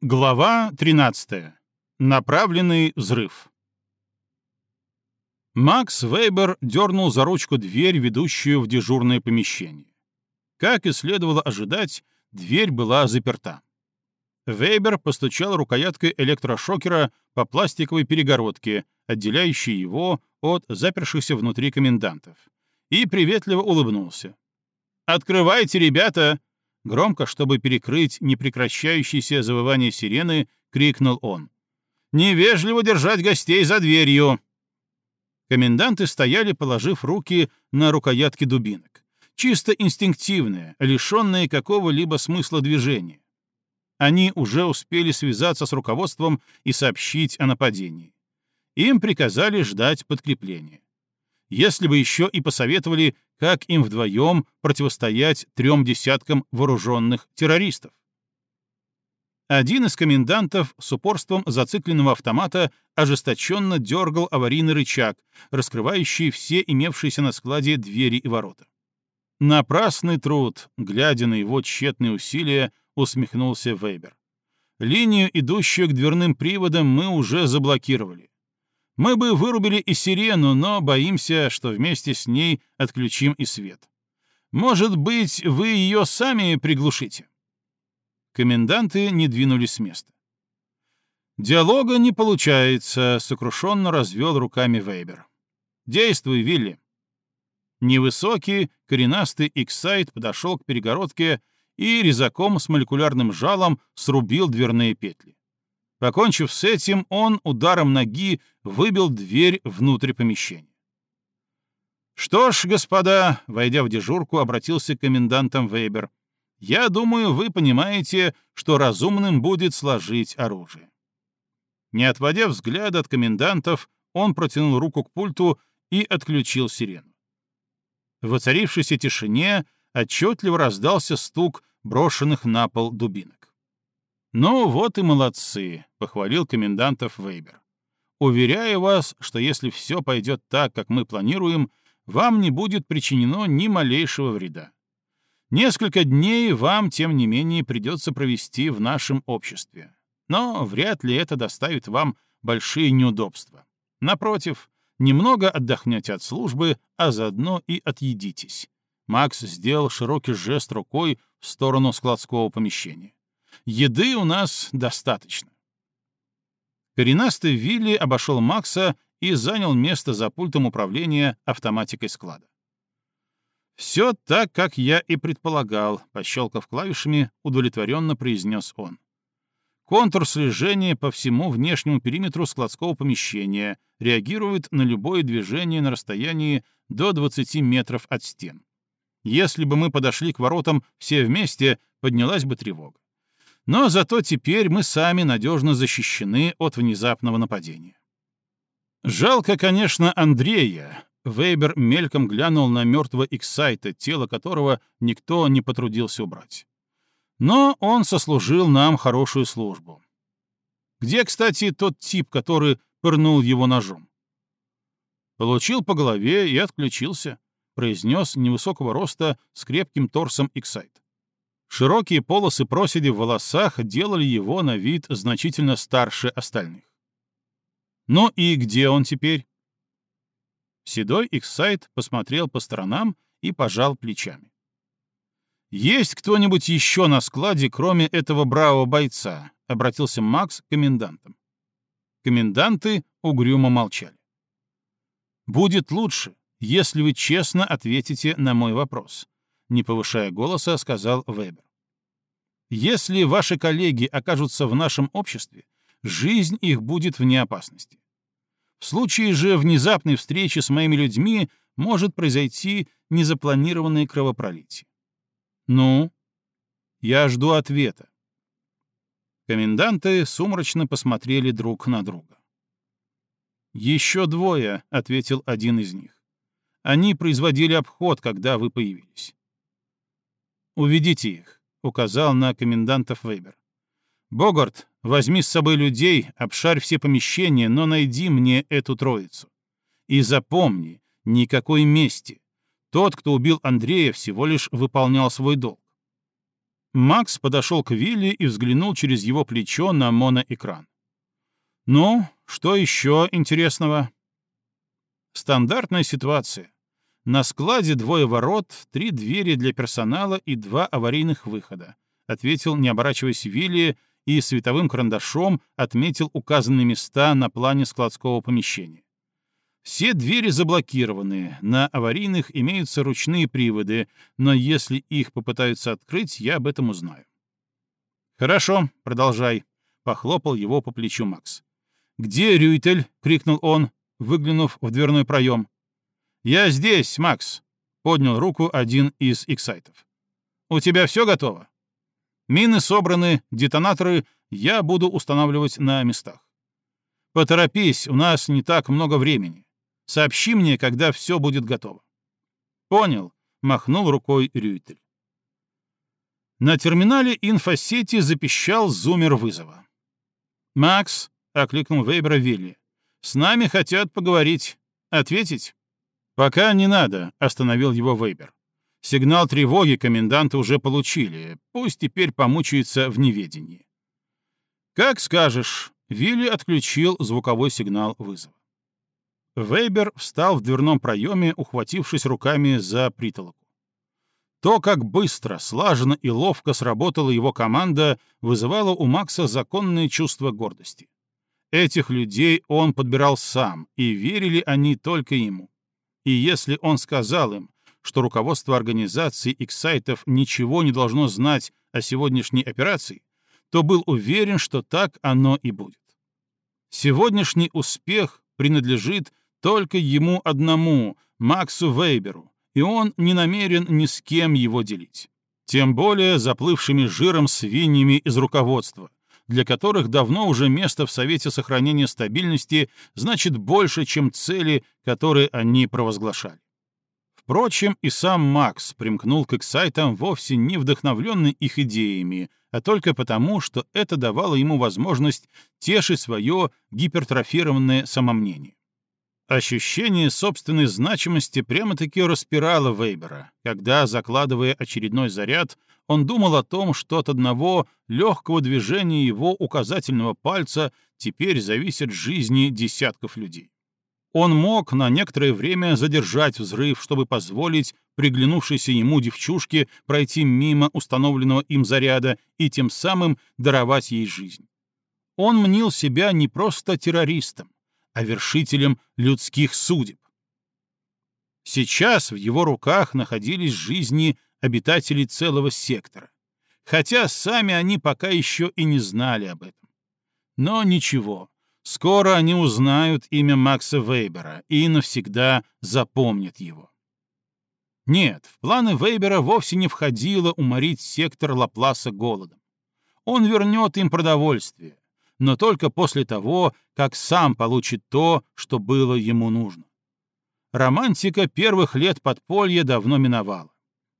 Глава 13. Направленный взрыв. Макс Вейбер дернул за ручку дверь, ведущую в дежурное помещение. Как и следовало ожидать, дверь была заперта. Вейбер постучал рукояткой электрошокера по пластиковой перегородке, отделяющей его от запершихся внутри комендантов, и приветливо улыбнулся. «Открывайте, ребята!» Громко, чтобы перекрыть непрекращающееся завывание сирены, крикнул он. «Невежливо держать гостей за дверью!» Коменданты стояли, положив руки на рукоятки дубинок. Чисто инстинктивные, лишенные какого-либо смысла движения. Они уже успели связаться с руководством и сообщить о нападении. Им приказали ждать подкрепления если бы еще и посоветовали, как им вдвоем противостоять трем десяткам вооруженных террористов. Один из комендантов с упорством зацикленного автомата ожесточенно дергал аварийный рычаг, раскрывающий все имевшиеся на складе двери и ворота. Напрасный труд, глядя на его тщетные усилия, усмехнулся Вейбер. Линию, идущую к дверным приводам, мы уже заблокировали. Мы бы вырубили и сирену, но боимся, что вместе с ней отключим и свет. Может быть, вы ее сами приглушите?» Коменданты не двинулись с места. «Диалога не получается», — сокрушенно развел руками Вейбер. «Действуй, Вилли». Невысокий, коренастый Иксайт подошел к перегородке и резаком с молекулярным жалом срубил дверные петли. Покончив с этим, он ударом ноги выбил дверь внутрь помещения. «Что ж, господа», — войдя в дежурку, обратился к комендантам Вейбер, «я думаю, вы понимаете, что разумным будет сложить оружие». Не отводя взгляда от комендантов, он протянул руку к пульту и отключил сирену. В воцарившейся тишине отчетливо раздался стук брошенных на пол дубинок. «Ну вот и молодцы», — похвалил комендантов Вейбер. «Уверяю вас, что если все пойдет так, как мы планируем, вам не будет причинено ни малейшего вреда. Несколько дней вам, тем не менее, придется провести в нашем обществе. Но вряд ли это доставит вам большие неудобства. Напротив, немного отдохнете от службы, а заодно и отъедитесь». Макс сделал широкий жест рукой в сторону складского помещения. Еды у нас достаточно. Коренастый Вилли обошел Макса и занял место за пультом управления автоматикой склада. «Все так, как я и предполагал», — пощелкав клавишами, удовлетворенно произнес он. Контур слежения по всему внешнему периметру складского помещения реагирует на любое движение на расстоянии до 20 метров от стен. Если бы мы подошли к воротам все вместе, поднялась бы тревога. Но зато теперь мы сами надежно защищены от внезапного нападения. Жалко, конечно, Андрея. Вейбер мельком глянул на мертвого Иксайта, тело которого никто не потрудился убрать. Но он сослужил нам хорошую службу. Где, кстати, тот тип, который пырнул его ножом? Получил по голове и отключился, произнес невысокого роста с крепким торсом Иксайт. Широкие полосы проседи в волосах делали его на вид значительно старше остальных. Ну и где он теперь? Седой Иксайт посмотрел по сторонам и пожал плечами. «Есть кто-нибудь еще на складе, кроме этого бравого бойца?» — обратился Макс к комендантам. Коменданты угрюмо молчали. «Будет лучше, если вы честно ответите на мой вопрос», не повышая голоса, сказал Вебер. Если ваши коллеги окажутся в нашем обществе, жизнь их будет вне опасности. В случае же внезапной встречи с моими людьми может произойти незапланированное кровопролитие. Ну, я жду ответа. Коменданты сумрачно посмотрели друг на друга. «Еще двое», — ответил один из них. «Они производили обход, когда вы появились. «Уведите их», — указал на комендантов Вейбер. «Богарт, возьми с собой людей, обшарь все помещения, но найди мне эту троицу. И запомни, никакой мести. Тот, кто убил Андрея, всего лишь выполнял свой долг. Макс подошел к Вилли и взглянул через его плечо на моноэкран. «Ну, что еще интересного?» Стандартная ситуация. На складе двое ворот, три двери для персонала и два аварийных выхода, ответил, не оборачиваясь Вилли, и световым карандашом отметил указанные места на плане складского помещения. Все двери заблокированы, на аварийных имеются ручные приводы, но если их попытаются открыть, я об этом узнаю. «Хорошо, продолжай», — похлопал его по плечу Макс. «Где Рюйтель?» — крикнул он, выглянув в дверной проем. «Я здесь, Макс», — поднял руку один из эксайтов. «У тебя все готово?» «Мины собраны, детонаторы я буду устанавливать на местах. Поторопись, у нас не так много времени. Сообщи мне, когда все будет готово». «Понял», — махнул рукой Рюйтель. На терминале инфосети запищал зумер вызова. «Макс», — окликнул Вейбера Вилли, — «с нами хотят поговорить. Ответить?» «Пока не надо», — остановил его Вейбер. «Сигнал тревоги коменданты уже получили. Пусть теперь помучаются в неведении». «Как скажешь», — Вилли отключил звуковой сигнал вызова. Вейбер встал в дверном проеме, ухватившись руками за притолоку. То, как быстро, слаженно и ловко сработала его команда, вызывало у Макса законное чувство гордости. Этих людей он подбирал сам, и верили они только ему. И если он сказал им, что руководство организации и сайтов ничего не должно знать о сегодняшней операции, то был уверен, что так оно и будет. Сегодняшний успех принадлежит только ему одному, Максу Вейберу, и он не намерен ни с кем его делить. Тем более заплывшими жиром свиньями из руководства, для которых давно уже место в Совете сохранения стабильности значит больше, чем цели, которые они провозглашали. Впрочем, и сам Макс примкнул к сайтам вовсе не вдохновленный их идеями, а только потому, что это давало ему возможность тешить свое гипертрофированное самомнение. Ощущение собственной значимости прямо-таки распирало Вейбера, когда, закладывая очередной заряд, он думал о том, что от одного легкого движения его указательного пальца теперь зависят жизни десятков людей. Он мог на некоторое время задержать взрыв, чтобы позволить приглянувшейся ему девчушке пройти мимо установленного им заряда и тем самым даровать ей жизнь. Он мнил себя не просто террористом, а вершителем людских судеб. Сейчас в его руках находились жизни обитателей целого сектора, хотя сами они пока еще и не знали об этом. Но ничего, скоро они узнают имя Макса Вейбера и навсегда запомнят его. Нет, в планы Вейбера вовсе не входило уморить сектор Лапласа голодом. Он вернет им продовольствие, но только после того, как сам получит то, что было ему нужно. Романтика первых лет подполья давно миновала.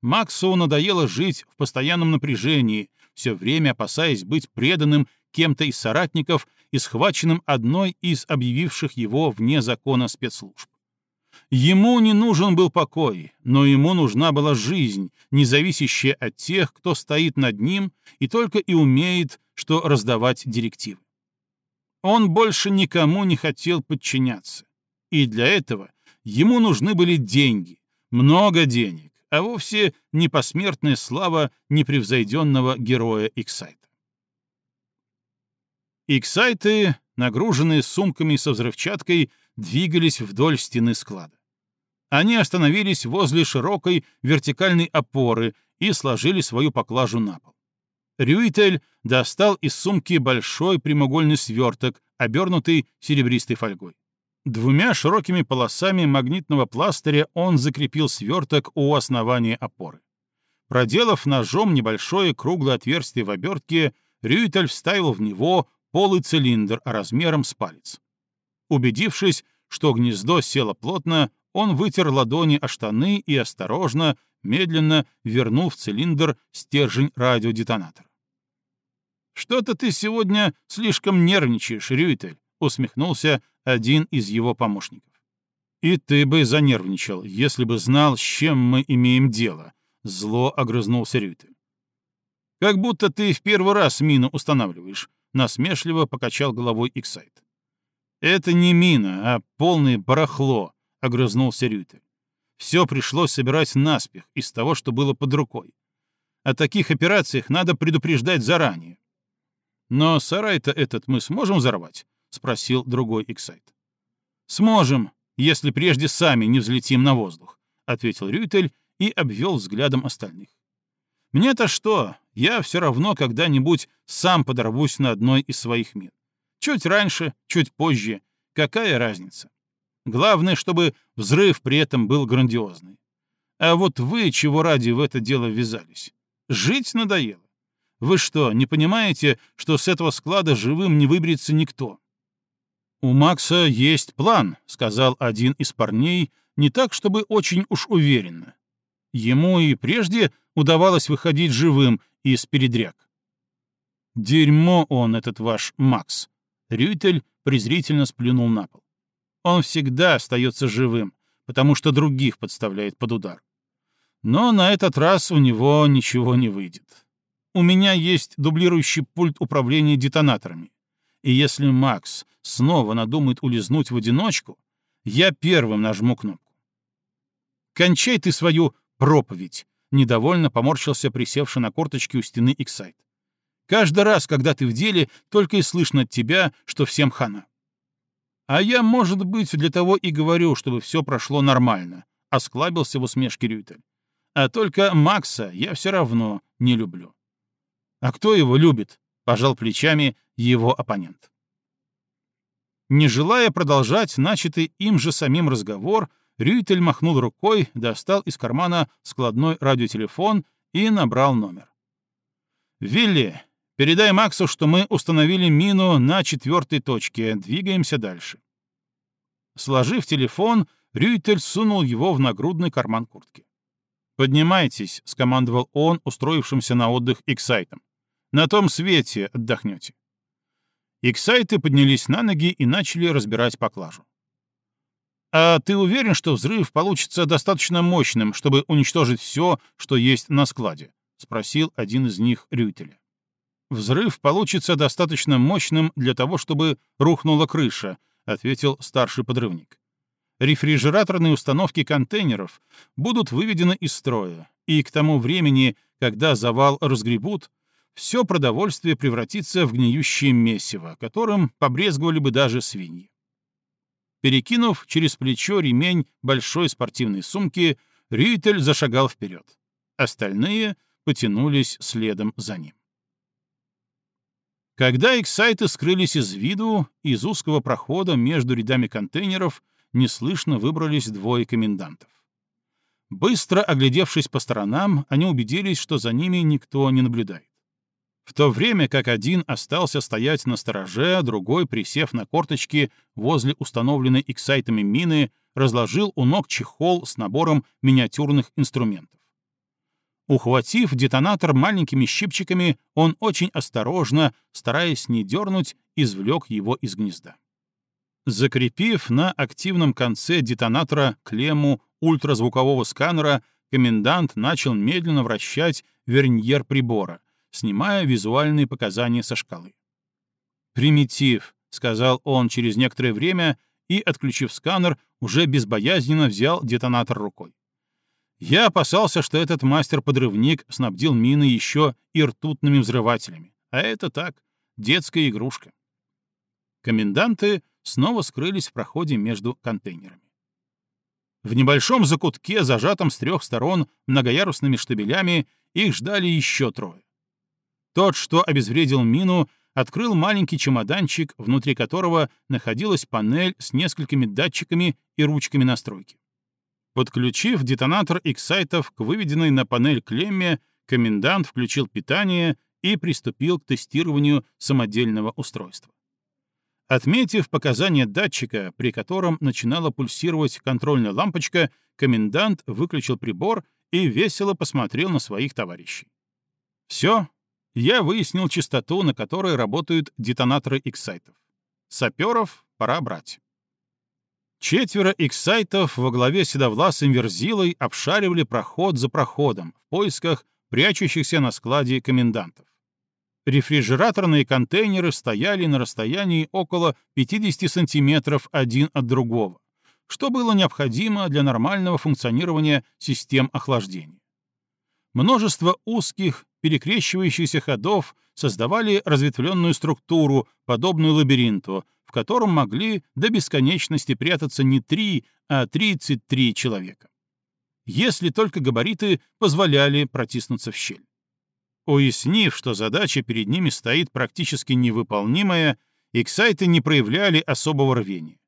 Максу надоело жить в постоянном напряжении, все время опасаясь быть преданным кем-то из соратников и схваченным одной из объявивших его вне закона спецслужб. Ему не нужен был покой, но ему нужна была жизнь, не зависящая от тех, кто стоит над ним и только и умеет, что раздавать директивы. Он больше никому не хотел подчиняться. И для этого ему нужны были деньги, много денег, а вовсе не посмертная слава непревзойденного героя Иксайта. Иксайты, нагруженные сумками со взрывчаткой, двигались вдоль стены склада. Они остановились возле широкой вертикальной опоры и сложили свою поклажу на пол. Рюитель достал из сумки большой прямоугольный сверток, обернутый серебристой фольгой. Двумя широкими полосами магнитного пластыря он закрепил сверток у основания опоры. Проделав ножом небольшое круглое отверстие в обертке, Рюитель вставил в него полый цилиндр размером с палец. Убедившись, что гнездо село плотно, он вытер ладони о штаны и осторожно, медленно вернул в цилиндр стержень радиодетонатора. «Что-то ты сегодня слишком нервничаешь, Рюитель», — усмехнулся один из его помощников. «И ты бы занервничал, если бы знал, с чем мы имеем дело», — зло огрызнулся Рюитель. Как будто ты в первый раз мину устанавливаешь, насмешливо покачал головой Иксайт. Это не мина, а полное барахло, огрызнулся Рютель. Все пришлось собирать наспех из того, что было под рукой. О таких операциях надо предупреждать заранее. Но сарай-то этот мы сможем взорвать? спросил другой Иксайт. Сможем, если прежде сами не взлетим на воздух, ответил Рютель и обвел взглядом остальных. Мне-то что? Я все равно когда-нибудь сам подорвусь на одной из своих мин. Чуть раньше, чуть позже. Какая разница? Главное, чтобы взрыв при этом был грандиозный. А вот вы чего ради в это дело ввязались? Жить надоело. Вы что, не понимаете, что с этого склада живым не выберется никто? У Макса есть план, сказал один из парней, не так, чтобы очень уж уверенно. Ему и прежде удавалось выходить живым из передряг. Дерьмо он, этот ваш Макс. Рютель презрительно сплюнул на пол. Он всегда остается живым, потому что других подставляет под удар. Но на этот раз у него ничего не выйдет. У меня есть дублирующий пульт управления детонаторами. И если Макс снова надумает улизнуть в одиночку, я первым нажму кнопку. «Кончай ты свою проповедь!» — недовольно поморщился присевший на корточки у стены Иксайт. «Каждый раз, когда ты в деле, только и слышно от тебя, что всем хана». «А я, может быть, для того и говорю, чтобы все прошло нормально», — осклабился в усмешке Рютель. «А только Макса я все равно не люблю». «А кто его любит?» — пожал плечами его оппонент. Не желая продолжать начатый им же самим разговор, Рютель махнул рукой, достал из кармана складной радиотелефон и набрал номер. «Вилли, Передай Максу, что мы установили мину на четвертой точке. Двигаемся дальше. Сложив телефон, Рюйтель сунул его в нагрудный карман куртки. «Поднимайтесь», — скомандовал он, устроившимся на отдых Иксайтом. «На том свете отдохнете». Иксайты поднялись на ноги и начали разбирать поклажу. «А ты уверен, что взрыв получится достаточно мощным, чтобы уничтожить все, что есть на складе?» — спросил один из них Рюйтеля. Взрыв получится достаточно мощным для того, чтобы рухнула крыша, ответил старший подрывник. Рефрижераторные установки контейнеров будут выведены из строя, и к тому времени, когда завал разгребут, все продовольствие превратится в гниющее месиво, которым побрезговали бы даже свиньи. Перекинув через плечо ремень большой спортивной сумки, Рюйтель зашагал вперед. Остальные потянулись следом за ним. Когда эксайты скрылись из виду, из узкого прохода между рядами контейнеров неслышно выбрались двое комендантов. Быстро оглядевшись по сторонам, они убедились, что за ними никто не наблюдает. В то время как один остался стоять на стороже, другой, присев на корточки возле установленной эксайтами мины, разложил у ног чехол с набором миниатюрных инструментов. Ухватив детонатор маленькими щипчиками, он очень осторожно, стараясь не дернуть, извлек его из гнезда. Закрепив на активном конце детонатора клемму ультразвукового сканера, комендант начал медленно вращать верньер прибора, снимая визуальные показания со шкалы. «Примитив», — сказал он через некоторое время и, отключив сканер, уже безбоязненно взял детонатор рукой. Я опасался, что этот мастер-подрывник снабдил мины еще и ртутными взрывателями. А это так, детская игрушка. Коменданты снова скрылись в проходе между контейнерами. В небольшом закутке, зажатом с трех сторон многоярусными штабелями, их ждали еще трое. Тот, что обезвредил мину, открыл маленький чемоданчик, внутри которого находилась панель с несколькими датчиками и ручками настройки. Подключив детонатор эксайтов к выведенной на панель клемме, комендант включил питание и приступил к тестированию самодельного устройства. Отметив показания датчика, при котором начинала пульсировать контрольная лампочка, комендант выключил прибор и весело посмотрел на своих товарищей. Все, я выяснил частоту, на которой работают детонаторы эксайтов. Саперов пора брать. Четверо иксайтов во главе седовласым Верзилой обшаривали проход за проходом в поисках прячущихся на складе комендантов. Рефрижераторные контейнеры стояли на расстоянии около 50 сантиметров один от другого, что было необходимо для нормального функционирования систем охлаждения. Множество узких, перекрещивающихся ходов создавали разветвленную структуру, подобную лабиринту, в котором могли до бесконечности прятаться не три, а 33 человека. Если только габариты позволяли протиснуться в щель. Уяснив, что задача перед ними стоит практически невыполнимая, иксайты не проявляли особого рвения.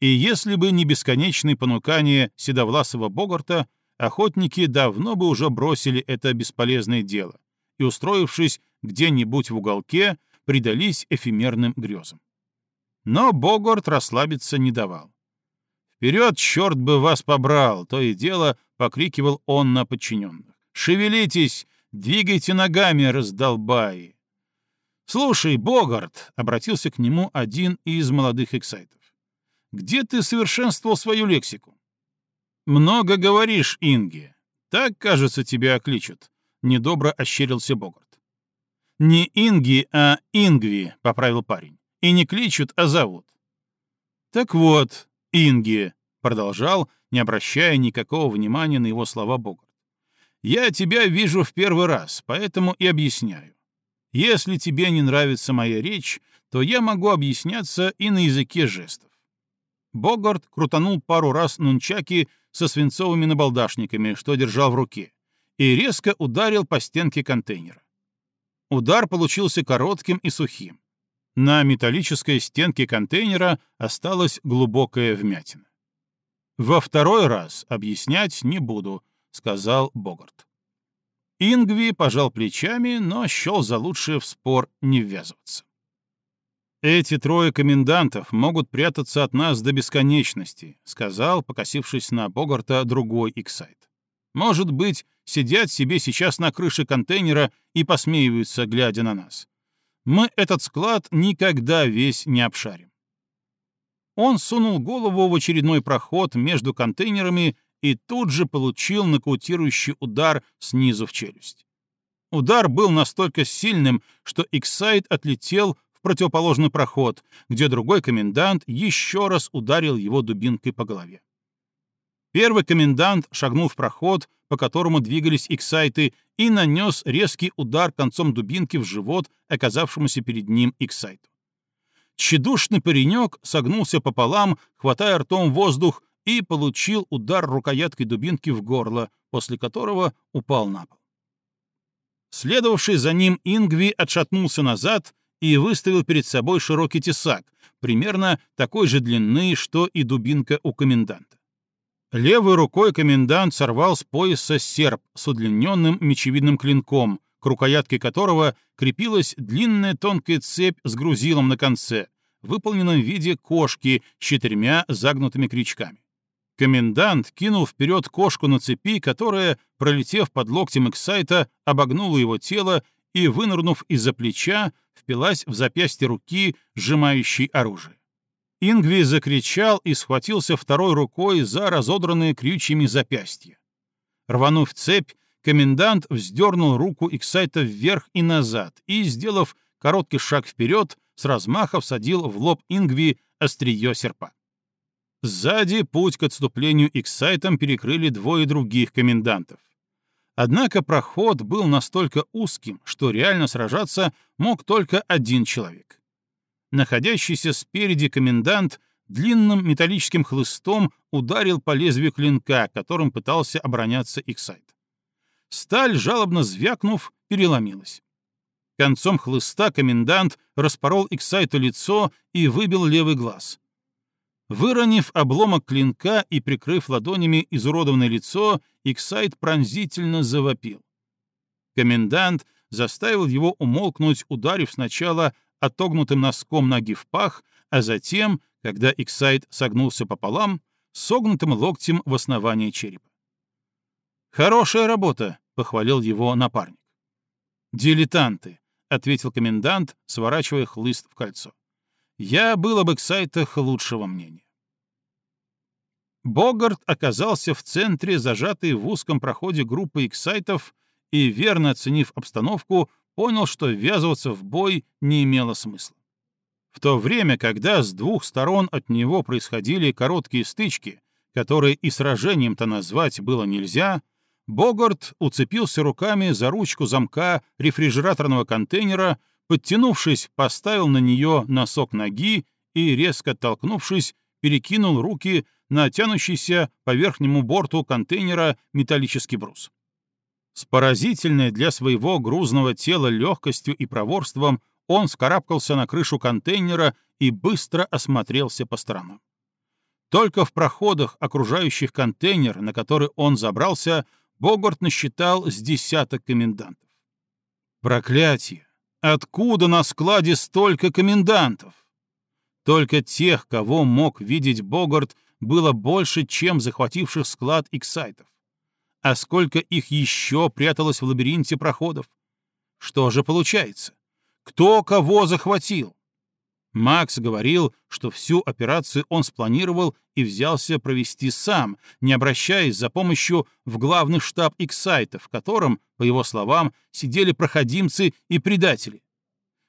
И если бы не бесконечные понукания седовласого Богарта, охотники давно бы уже бросили это бесполезное дело и, устроившись где-нибудь в уголке, предались эфемерным грезам. Но Богарт расслабиться не давал. «Вперед, черт бы вас побрал!» — то и дело покрикивал он на подчиненных. «Шевелитесь! Двигайте ногами, раздолбаи!» «Слушай, Богарт!» — обратился к нему один из молодых эксайтов. «Где ты совершенствовал свою лексику?» «Много говоришь, Инги. Так, кажется, тебя окличут», — недобро ощерился Богарт. «Не Инги, а Ингви», — поправил парень. «И не кличут, а зовут». «Так вот, Инги», — продолжал, не обращая никакого внимания на его слова Богарт. «Я тебя вижу в первый раз, поэтому и объясняю. Если тебе не нравится моя речь, то я могу объясняться и на языке жестов». Богарт крутанул пару раз нунчаки со свинцовыми набалдашниками, что держал в руке, и резко ударил по стенке контейнера. Удар получился коротким и сухим. На металлической стенке контейнера осталась глубокая вмятина. «Во второй раз объяснять не буду», — сказал Богарт. Ингви пожал плечами, но счел за лучшее в спор не ввязываться. «Эти трое комендантов могут прятаться от нас до бесконечности», — сказал, покосившись на Богарта, другой Иксайт. «Может быть, сидят себе сейчас на крыше контейнера и посмеиваются, глядя на нас. Мы этот склад никогда весь не обшарим». Он сунул голову в очередной проход между контейнерами и тут же получил нокаутирующий удар снизу в челюсть. Удар был настолько сильным, что Иксайт отлетел противоположный проход, где другой комендант еще раз ударил его дубинкой по голове. Первый комендант шагнул в проход, по которому двигались иксайты, и нанес резкий удар концом дубинки в живот оказавшемуся перед ним иксайту. Тщедушный паренек согнулся пополам, хватая ртом воздух, и получил удар рукояткой дубинки в горло, после которого упал на пол. Следовавший за ним Ингви отшатнулся назад и выставил перед собой широкий тесак, примерно такой же длины, что и дубинка у коменданта. Левой рукой комендант сорвал с пояса серп с удлиненным мечевидным клинком, к рукоятке которого крепилась длинная тонкая цепь с грузилом на конце, выполненном в виде кошки с четырьмя загнутыми крючками. Комендант кинул вперед кошку на цепи, которая, пролетев под локтем Эксайта, обогнула его тело и, вынырнув из-за плеча, впилась в запястье руки, сжимающей оружие. Ингви закричал и схватился второй рукой за разодранные крючьями запястья. Рванув цепь, комендант вздернул руку Иксайта вверх и назад и, сделав короткий шаг вперед, с размаха всадил в лоб Ингви острие серпа. Сзади путь к отступлению Иксайтом перекрыли двое других комендантов. Однако проход был настолько узким, что реально сражаться мог только один человек. Находящийся спереди комендант длинным металлическим хлыстом ударил по лезвию клинка, которым пытался обороняться Иксайт. Сталь, жалобно звякнув, переломилась. Концом хлыста комендант распорол Иксайту лицо и выбил левый глаз. Выронив обломок клинка и прикрыв ладонями изуродованное лицо, Иксайт пронзительно завопил. Комендант заставил его умолкнуть, ударив сначала отогнутым носком ноги в пах, а затем, когда Иксайт согнулся пополам, согнутым локтем в основание черепа. «Хорошая работа», — похвалил его напарник. «Дилетанты», — ответил комендант, сворачивая хлыст в кольцо. «Я был об Иксайтах лучшего мнения». Богарт оказался в центре зажатой в узком проходе группы эксайтов и, верно оценив обстановку, понял, что ввязываться в бой не имело смысла. В то время, когда с двух сторон от него происходили короткие стычки, которые и сражением-то назвать было нельзя, Богарт уцепился руками за ручку замка рефрижераторного контейнера, подтянувшись, поставил на нее носок ноги и, резко толкнувшись, перекинул руки на тянущийся по верхнему борту контейнера металлический брус. С поразительной для своего грузного тела легкостью и проворством он скарабкался на крышу контейнера и быстро осмотрелся по сторонам. Только в проходах, окружающих контейнер, на который он забрался, Богарт насчитал с десяток комендантов. Проклятие! Откуда на складе столько комендантов? Только тех, кого мог видеть Богарт, было больше, чем захвативших склад иксайтов. А сколько их еще пряталось в лабиринте проходов? Что же получается? Кто кого захватил? Макс говорил, что всю операцию он спланировал и взялся провести сам, не обращаясь за помощью в главный штаб Иксайта, в котором, по его словам, сидели проходимцы и предатели.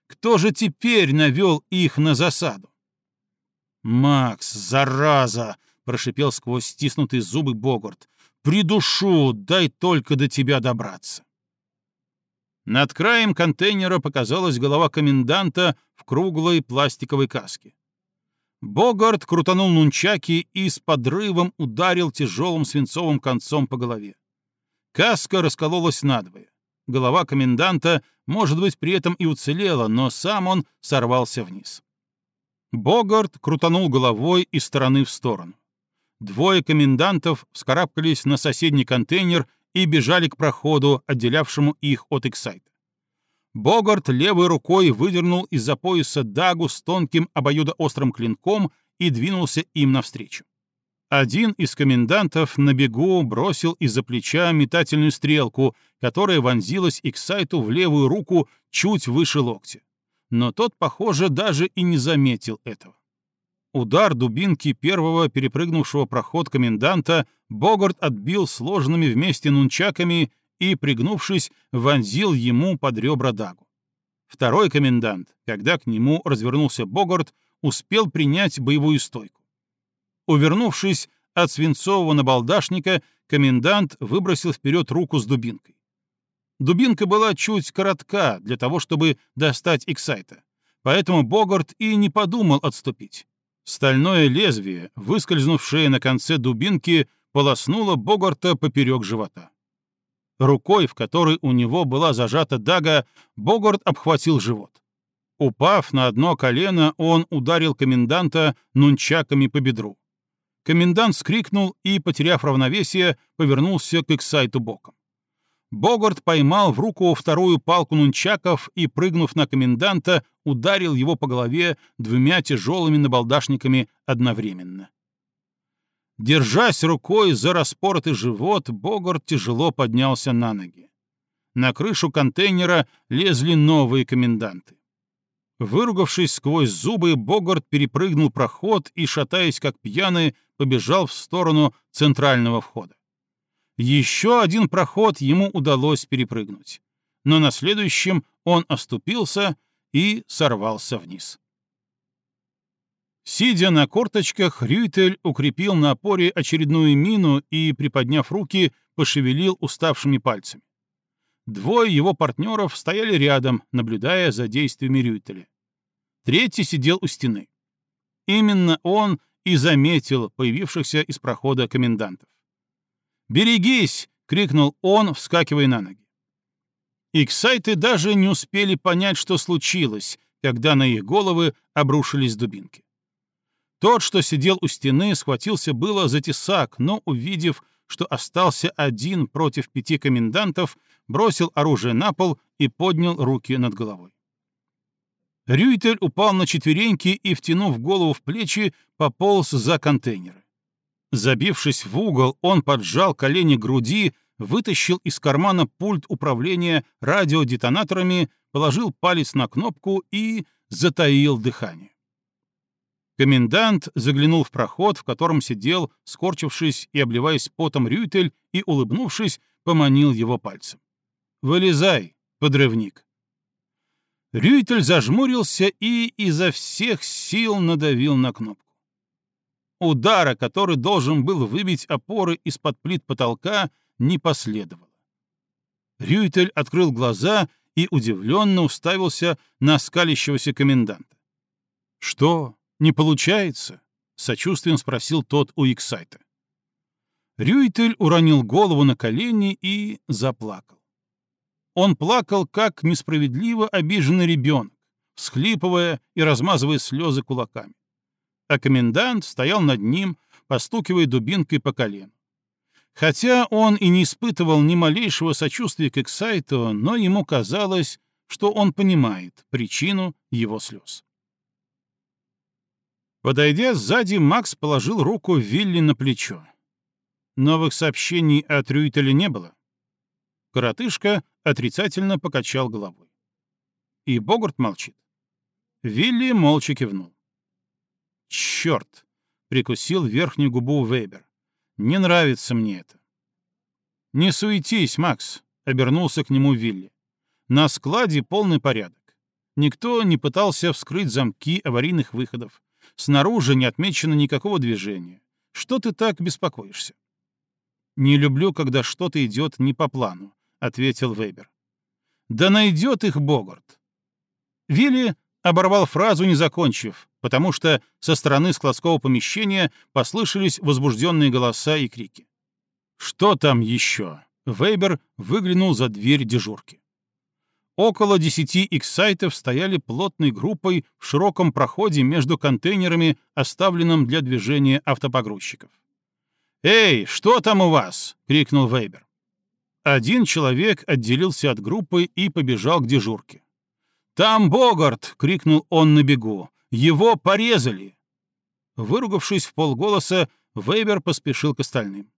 Кто же теперь навел их на засаду? «Макс, зараза!» — прошипел сквозь стиснутые зубы Богарт. «Придушу, дай только до тебя добраться!» Над краем контейнера показалась голова коменданта в круглой пластиковой каске. Богарт крутанул нунчаки и с подрывом ударил тяжелым свинцовым концом по голове. Каска раскололась надвое. Голова коменданта, может быть, при этом и уцелела, но сам он сорвался вниз. Богарт крутанул головой из стороны в сторону. Двое комендантов вскарабкались на соседний контейнер и бежали к проходу, отделявшему их от Эксайта. Богарт левой рукой выдернул из-за пояса дагу с тонким обоюдоострым клинком и двинулся им навстречу. Один из комендантов на бегу бросил из-за плеча метательную стрелку, которая вонзилась Иксайту в левую руку чуть выше локтя. Но тот, похоже, даже и не заметил этого. Удар дубинки первого перепрыгнувшего проход коменданта Богарт отбил сложенными вместе нунчаками и, пригнувшись, вонзил ему под ребра дагу. Второй комендант, когда к нему развернулся Богарт, успел принять боевую стойку. Увернувшись от свинцового набалдашника, комендант выбросил вперед руку с дубинкой. Дубинка была чуть коротка для того, чтобы достать Иксайта, поэтому Богарт и не подумал отступить. Стальное лезвие, выскользнувшее на конце дубинки, полоснуло Богарта поперек живота. Рукой, в которой у него была зажата дага, Богарт обхватил живот. Упав на одно колено, он ударил коменданта нунчаками по бедру. Комендант скрикнул и, потеряв равновесие, повернулся к Иксайту боком. Богарт поймал в руку вторую палку нунчаков и, прыгнув на коменданта, ударил его по голове двумя тяжелыми набалдашниками одновременно. Держась рукой за распоротый живот, Богарт тяжело поднялся на ноги. На крышу контейнера лезли новые коменданты. Выругавшись сквозь зубы, Богарт перепрыгнул проход и, шатаясь как пьяный, побежал в сторону центрального входа. Еще один проход ему удалось перепрыгнуть, но на следующем он оступился и сорвался вниз. Сидя на корточках, Рюйтель укрепил на опоре очередную мину и, приподняв руки, пошевелил уставшими пальцами. Двое его партнеров стояли рядом, наблюдая за действиями Рюйтеля. Третий сидел у стены. Именно он и заметил появившихся из прохода комендантов. «Берегись!» — крикнул он, вскакивая на ноги. Иксайты даже не успели понять, что случилось, когда на их головы обрушились дубинки. Тот, что сидел у стены, схватился было за тесак, но, увидев, что остался один против пяти комендантов, бросил оружие на пол и поднял руки над головой. Рюйтель упал на четвереньки и, втянув голову в плечи, пополз за контейнеры. Забившись в угол, он поджал колени груди, вытащил из кармана пульт управления радиодетонаторами, положил палец на кнопку и затаил дыхание. Комендант заглянул в проход, в котором сидел, скорчившись и обливаясь потом Рюйтель, и, улыбнувшись, поманил его пальцем. Вылезай, подрывник. Рюйтель зажмурился и изо всех сил надавил на кнопку. Удара, который должен был выбить опоры из-под плит потолка, не последовало. Рюйтель открыл глаза и удивленно уставился на скалящегося коменданта. «Что, не получается?» — сочувствием спросил тот у Иксайта. Рюйтель уронил голову на колени и заплакал. Он плакал, как несправедливо обиженный ребенок, всхлипывая и размазывая слезы кулаками. А комендант стоял над ним, постукивая дубинкой по колену. Хотя он и не испытывал ни малейшего сочувствия к Эксайту, но ему казалось, что он понимает причину его слез. Подойдя сзади, Макс положил руку Вилли на плечо. Новых сообщений от Рюйтеля не было. Коротышка отрицательно покачал головой. И Богарт молчит. Вилли молча кивнул. «Черт!» — прикусил верхнюю губу Вейбер. «Не нравится мне это». «Не суетись, Макс», — обернулся к нему Вилли. «На складе полный порядок. Никто не пытался вскрыть замки аварийных выходов. Снаружи не отмечено никакого движения. Что ты так беспокоишься?» «Не люблю, когда что-то идет не по плану», — ответил Вейбер. «Да найдет их Богарт». Вилли оборвал фразу, не закончив, потому что со стороны складского помещения послышались возбужденные голоса и крики. «Что там еще?» Вейбер выглянул за дверь дежурки. Около десяти иксайтов стояли плотной группой в широком проходе между контейнерами, оставленным для движения автопогрузчиков. «Эй, что там у вас?» — крикнул Вейбер. Один человек отделился от группы и побежал к дежурке. «Там Богарт!» — крикнул он на бегу. «Его порезали!» Выругавшись в полголоса, Вейбер поспешил к остальным.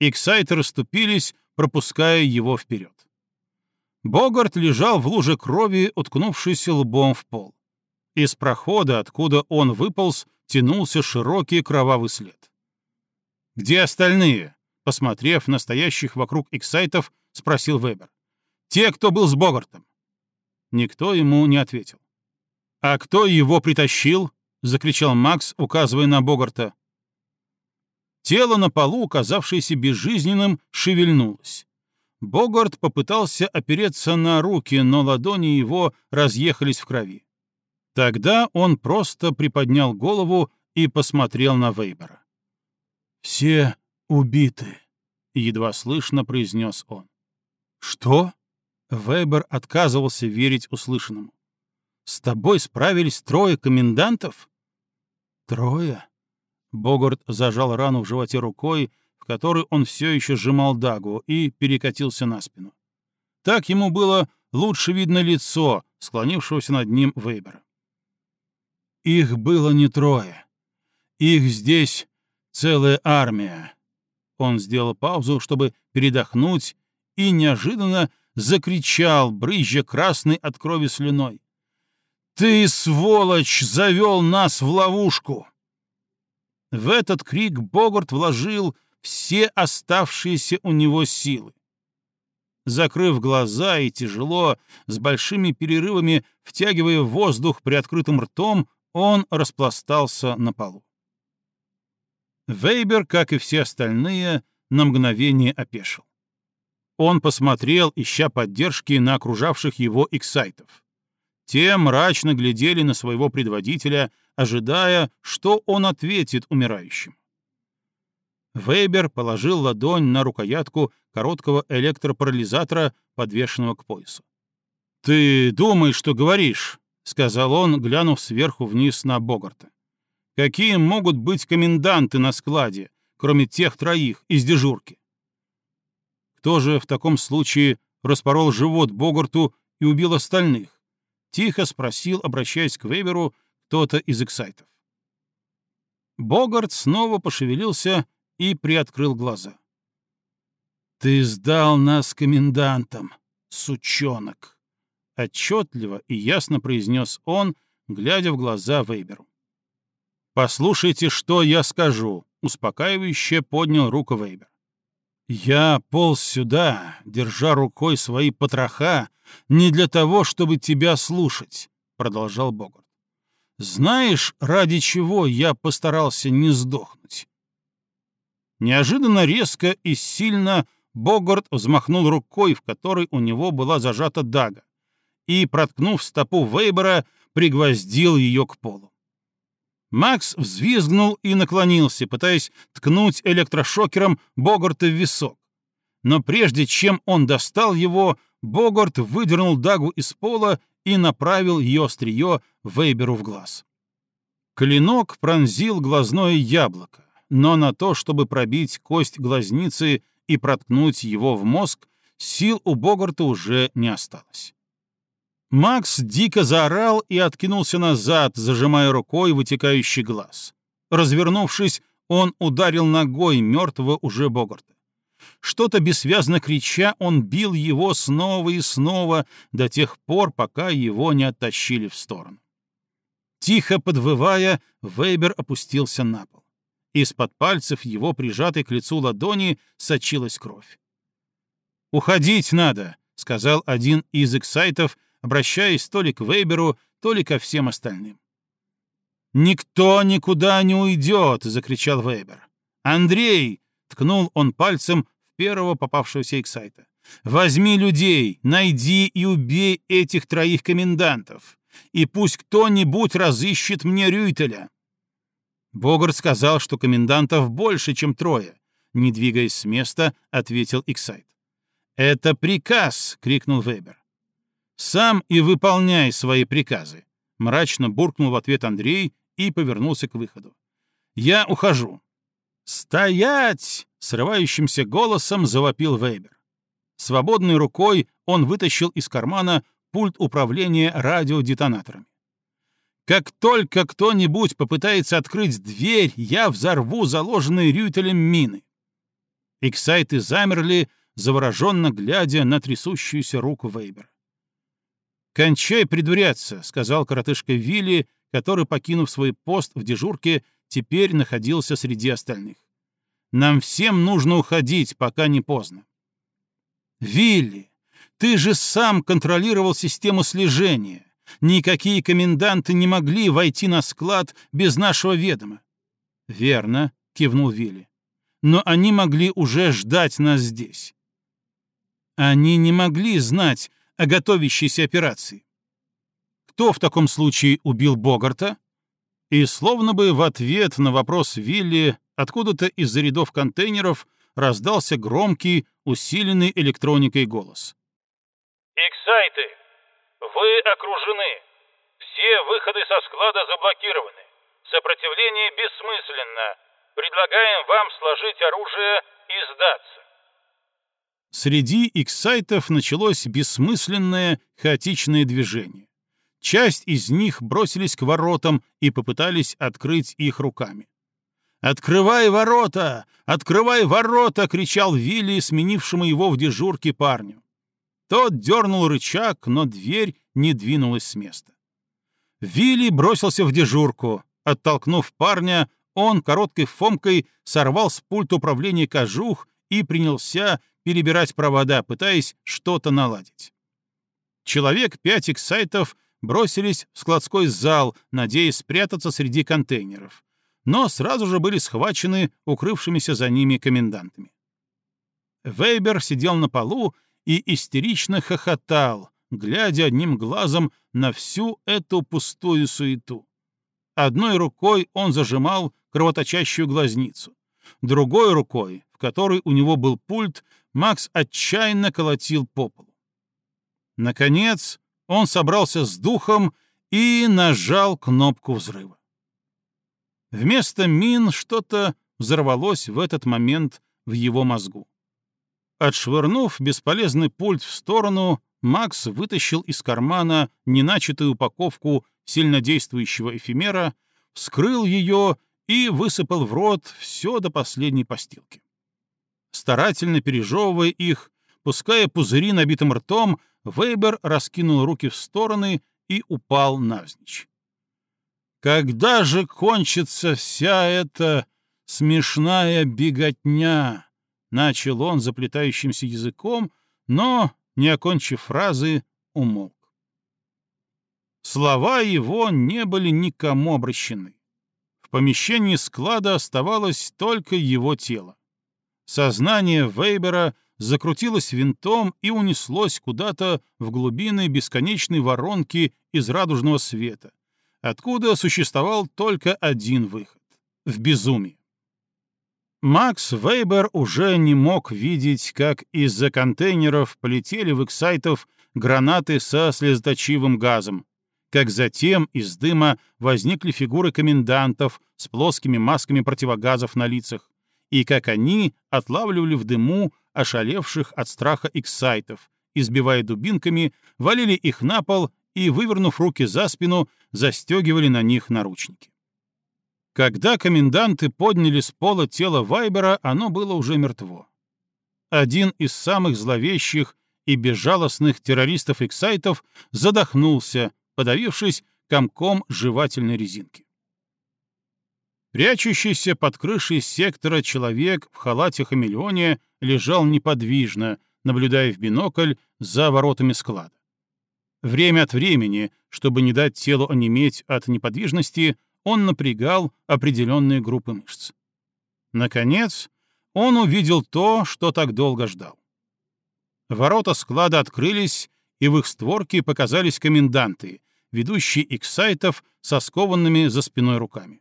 Иксайты расступились, пропуская его вперед. Богарт лежал в луже крови, уткнувшись лбом в пол. Из прохода, откуда он выполз, тянулся широкий кровавый след. «Где остальные?» — посмотрев на стоящих вокруг эксайтов, спросил Вебер. «Те, кто был с Богартом». Никто ему не ответил. «А кто его притащил?» — закричал Макс, указывая на Богарта. Тело на полу, казавшееся безжизненным, шевельнулось. Богарт попытался опереться на руки, но ладони его разъехались в крови. Тогда он просто приподнял голову и посмотрел на Вейбера. «Все убиты», — едва слышно произнес он. «Что?» — Вейбер отказывался верить услышанному. «С тобой справились трое комендантов?» «Трое?» Богарт зажал рану в животе рукой, в которой он все еще сжимал дагу, и перекатился на спину. Так ему было лучше видно лицо, склонившегося над ним Вейбера. Их было не трое. Их здесь целая армия. Он сделал паузу, чтобы передохнуть, и неожиданно закричал, брызжа красной от крови слюной. «Ты, сволочь, завел нас в ловушку!» В этот крик Богарт вложил все оставшиеся у него силы. Закрыв глаза и тяжело, с большими перерывами втягивая воздух приоткрытым ртом, он распластался на полу. Вейбер, как и все остальные, на мгновение опешил. Он посмотрел, ища поддержки на окружавших его эксайтов. Те мрачно глядели на своего предводителя, ожидая, что он ответит умирающим. Вейбер положил ладонь на рукоятку короткого электропарализатора, подвешенного к поясу. «Ты думаешь, что говоришь?» — сказал он, глянув сверху вниз на Богарта. Какие могут быть коменданты на складе, кроме тех троих из дежурки? Кто же в таком случае распорол живот Богарту и убил остальных? Тихо спросил, обращаясь к Вейверу, кто-то из эксайтов. Богарт снова пошевелился и приоткрыл глаза. «Ты сдал нас комендантам, сучонок!» Отчетливо и ясно произнес он, глядя в глаза Вейберу. «Послушайте, что я скажу», — успокаивающе поднял руку Вейбер. «Я полз сюда, держа рукой свои потроха, не для того, чтобы тебя слушать», — продолжал Богарт. «Знаешь, ради чего я постарался не сдохнуть?» Неожиданно резко и сильно Богарт взмахнул рукой, в которой у него была зажата дага, и, проткнув стопу Вейбера, пригвоздил ее к полу. Макс взвизгнул и наклонился, пытаясь ткнуть электрошокером Богарта в висок. Но прежде чем он достал его, Богарт выдернул дагу из пола и направил ее острие Вейберу в глаз. Клинок пронзил глазное яблоко, но на то, чтобы пробить кость глазницы и проткнуть его в мозг, сил у Богарта уже не осталось. Макс дико заорал и откинулся назад, зажимая рукой вытекающий глаз. Развернувшись, он ударил ногой мертвого уже Богарта. Что-то бессвязно крича, он бил его снова и снова до тех пор, пока его не оттащили в сторону. Тихо подвывая, Вейбер опустился на пол. Из-под пальцев его, прижатой к лицу ладони, сочилась кровь. «Уходить надо», — сказал один из эксайтов, обращаясь то ли к Вейберу, то ли ко всем остальным. «Никто никуда не уйдет!» — закричал Вейбер. «Андрей!» — ткнул он пальцем в первого попавшегося эксайта. «Возьми людей, найди и убей этих троих комендантов, и пусть кто-нибудь разыщет мне Рюйтеля». Богарт сказал, что комендантов больше, чем трое. Не двигаясь с места, ответил Иксайт. «Это приказ!» — крикнул Вебер. «Сам и выполняй свои приказы», — мрачно буркнул в ответ Андрей и повернулся к выходу. «Я ухожу». «Стоять!» — срывающимся голосом завопил Вейбер. Свободной рукой он вытащил из кармана пульт управления радиодетонаторами. «Как только кто-нибудь попытается открыть дверь, я взорву заложенные Рютелем мины». Эксайты замерли, завороженно глядя на трясущуюся руку Вейбера. «Кончай придуряться», — сказал коротышка Вилли, который, покинув свой пост в дежурке, теперь находился среди остальных. «Нам всем нужно уходить, пока не поздно». «Вилли, ты же сам контролировал систему слежения. Никакие коменданты не могли войти на склад без нашего ведома». «Верно», — кивнул Вилли. «Но они могли уже ждать нас здесь». Они не могли знать, о готовящейся операции. Кто в таком случае убил Богарта? И словно бы в ответ на вопрос Вилли откуда-то из-за рядов контейнеров раздался громкий, усиленный электроникой голос. «Эксайты, вы окружены. Все выходы со склада заблокированы. Сопротивление бессмысленно. Предлагаем вам сложить оружие и сдаться. Среди иксайтов началось бессмысленное, хаотичное движение. Часть из них бросились к воротам и попытались открыть их руками. «Открывай ворота! Открывай ворота!» — кричал Вилли, сменившему его в дежурке парню. Тот дернул рычаг, но дверь не двинулась с места. Вилли бросился в дежурку. Оттолкнув парня, он короткой фомкой сорвал с пульта управления кожух и принялся перебирать провода, пытаясь что-то наладить. Человек пять эксайтов бросились в складской зал, надеясь спрятаться среди контейнеров, но сразу же были схвачены укрывшимися за ними комендантами. Вейбер сидел на полу и истерично хохотал, глядя одним глазом на всю эту пустую суету. Одной рукой он зажимал кровоточащую глазницу, другой рукой, в которой у него был пульт, Макс отчаянно колотил по полу. Наконец, он собрался с духом и нажал кнопку взрыва. Вместо мин что-то взорвалось в этот момент в его мозгу. Отшвырнув бесполезный пульт в сторону, Макс вытащил из кармана неначатую упаковку сильнодействующего эфемера, вскрыл ее и высыпал в рот все до последней постилки. Старательно пережевывая их, пуская пузыри набитым ртом, Вейбер раскинул руки в стороны и упал навзничь. «Когда же кончится вся эта смешная беготня?» начал он заплетающимся языком, но, не окончив фразы, умолк. Слова его не были никому обращены. В помещении склада оставалось только его тело. Сознание Вейбера закрутилось винтом и унеслось куда-то в глубины бесконечной воронки из радужного света, откуда существовал только один выход — в безумие. Макс Вейбер уже не мог видеть, как из-за контейнеров полетели в эксайтов гранаты со слезоточивым газом, как затем из дыма возникли фигуры комендантов с плоскими масками противогазов на лицах, и как они отлавливали в дыму ошалевших от страха эксайтов, избивая дубинками, валили их на пол и, вывернув руки за спину, застегивали на них наручники. Когда коменданты подняли с пола тело Вайбера, оно было уже мертво. Один из самых зловещих и безжалостных террористов-эксайтов задохнулся, подавившись комком жевательной резинки. Прячущийся под крышей сектора человек в халате-хамелеоне лежал неподвижно, наблюдая в бинокль за воротами склада. Время от времени, чтобы не дать телу онеметь от неподвижности, он напрягал определенные группы мышц. Наконец, он увидел то, что так долго ждал. Ворота склада открылись, и в их створке показались коменданты, ведущий иксайтов со скованными за спиной руками.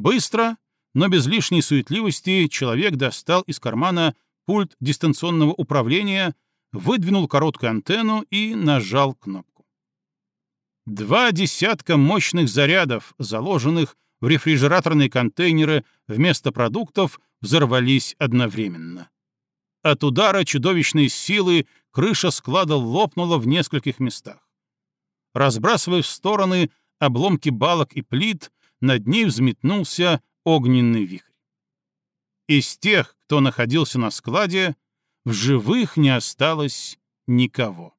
Быстро, но без лишней суетливости, человек достал из кармана пульт дистанционного управления, выдвинул короткую антенну и нажал кнопку. Два десятка мощных зарядов, заложенных в рефрижераторные контейнеры вместо продуктов, взорвались одновременно. От удара чудовищной силы крыша склада лопнула в нескольких местах разбрасывая в стороны обломки балок и плит, над ней взметнулся огненный вихрь. Из тех, кто находился на складе, в живых не осталось никого.